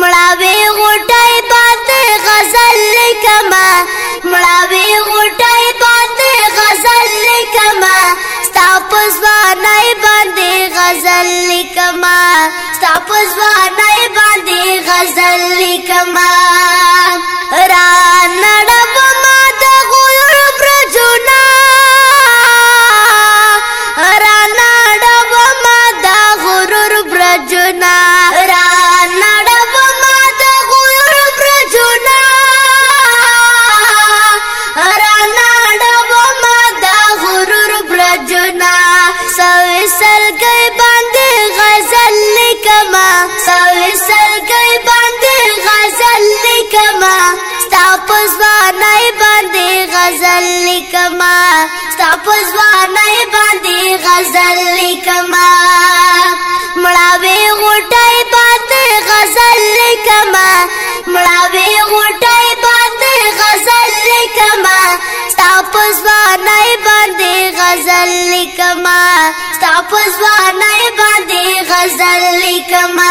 مړاوي غټي باندې غزل لیکما مړاوي غټي باندې غزل لیکما ستاپ ځواني باندې غزل لیکما ستاپ ځواني باندې غزل لیکما غزل لیکما مړاوي غټي باطل غزل لیکما مړاوي غټي باطل غزل لیکما ستاپ ځواني باندې غزل لیکما ستاپ ځواني باندې غزل لیکما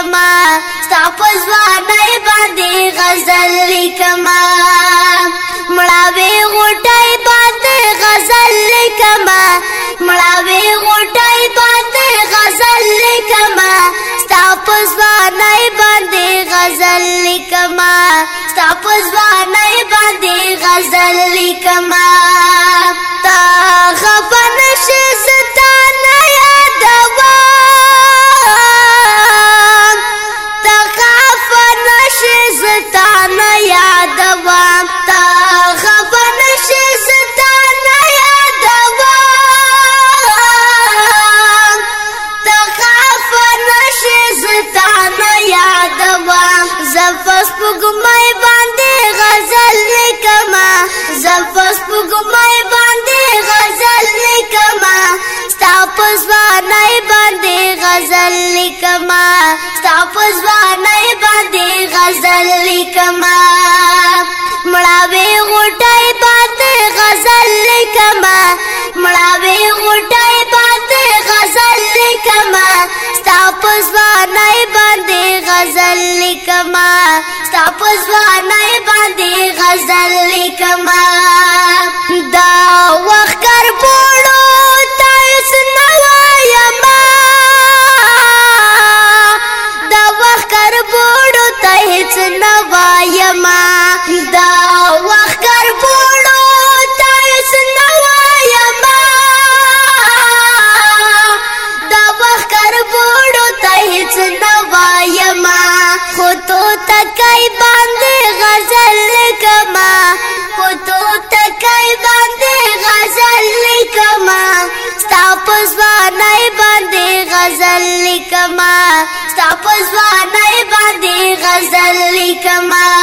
لیکما ستا په ځوانۍ باندې غزل لیکما مړاوې غوټۍ باندې غزل لیکما مړاوې غوټۍ باندې غزل لیکما ستا په ځوانۍ باندې غزل لیکما ستا په ځوانۍ باندې غزل لیکما ستا پزوانه باندې غزل لیکما مړاوي غټای باندې غزل لیکما مړاوي غټای باندې غزل لیکما ستا پزوانه باندې غزل لیکما ستا پزوانه باندې غزل لیکما دا وخت ما دا وخت ګرځولو تاسو نه وایم دا وخت ګرځولو تاسو نه وایم خو تو تکای باندې غزل کما خو تو تکای باندې غزل کما تاسو باندې باندې غزل کما تاسو باندې باندې غزل کما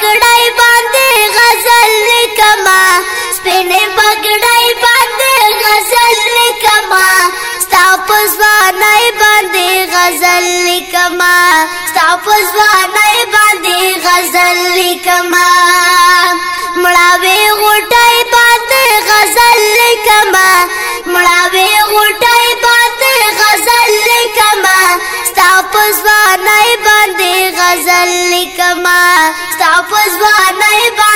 پګړای باندې غزل لیکما سپینې پګړای باندې غزل لیکما ستاپ ځوانای باندې غزل لیکما ستاپ ځوانای باندې غزل لیکما مړاوي غټه stop was by my body.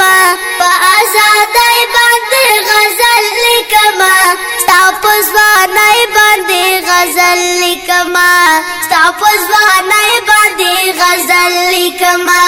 ما په آزادۍ باندې غزل لیکما ستا په ځوانۍ باندې غزل لیکما ستا په ځوانۍ باندې غزل لیکما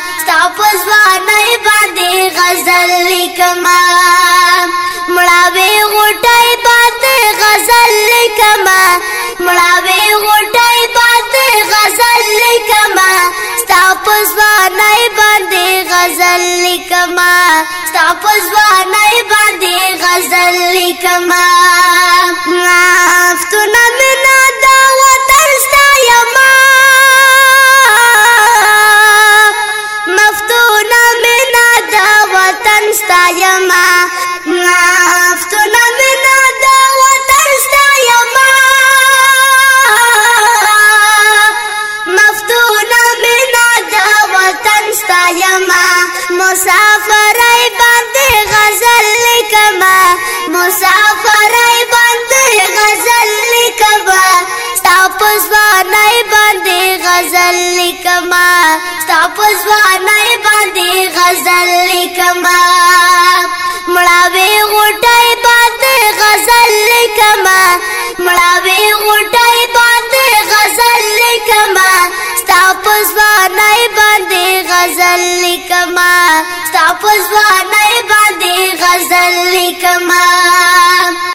ستا پزوانای باندې غزل لیکما مړاوي غټای باندې غزل لیکما مړاوي غټای باندې غزل لیکما ستا پزوانای باندې غزل لیکما ستا پزوانای باندې غزل لیکما افتونه ستایما نفتونه مینا د وطن ستایما مفتونه مینا د وطن ستایما مسافر ای باندې غزل لیکما مسافر ای باندې غزل لیکما تاسو باندې باندې غزل لیکما تاسو باندې باندې غزل لیکما پزوانه باندې غزل لیکما